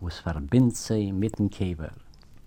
was verbindt sie mit dem Käfer.